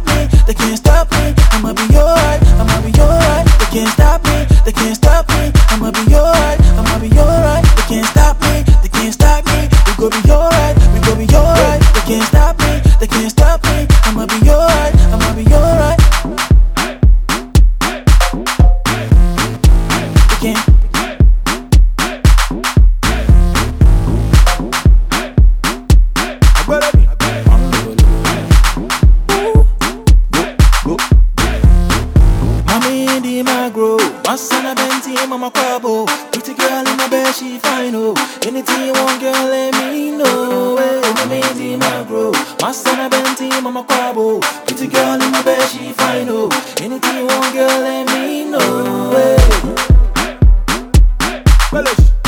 stop me, they can't stop me. I'ma be alright, I'ma be alright. They can't stop me, they can't stop me. I'ma be alright, I'ma be alright. They can't stop me, they can't stop me. We go be alright, son a Benty, mama quabo. Pretty girl in my bed, she fine oh. Anything you want, girl, let me know. Eh. Hey, in the magro, my son a Benty, mama quabo. Pretty girl in my bed, she fine oh. Anything you want, girl, let me know. Eh. Hey. Turn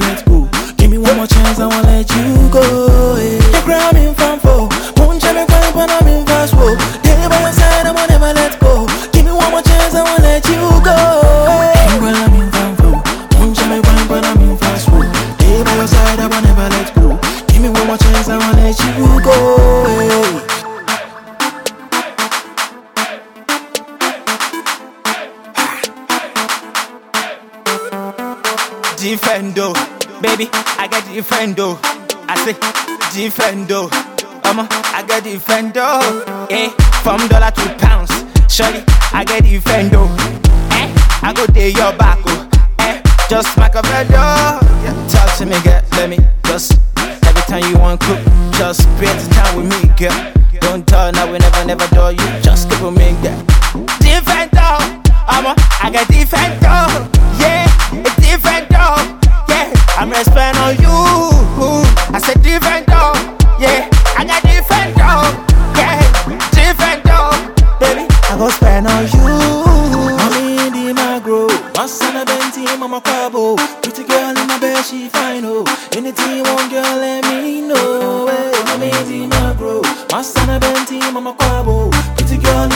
let go. Give me one more chance, I won't let you go. Hey, the gram in when when I'm in fast by your side, I never let go. Give me one more chance, I won't let you go. Hey, when I'm in by your side, I won't never let go. Give me one more chance, I won't let you go. Defendo, baby, I got defendo. I say defendo, um, I got defendo. Eh, from dollar to pounds, surely I get defendo. Eh, I go day your back, oh. Eh, just like a vendor. Yeah, talk to me, girl. Let me just every time you want cook, just spend the time with me, girl. Don't tell now we never, never do you. Just keep with me, girl. Defender, um, I got defender. Yeah, she fine, oh. Anything you want, girl, let me know. Eh. Hey, I'm amazing, my grow. My son, I've been team, I'm a quabo. Oh. Pretty girl,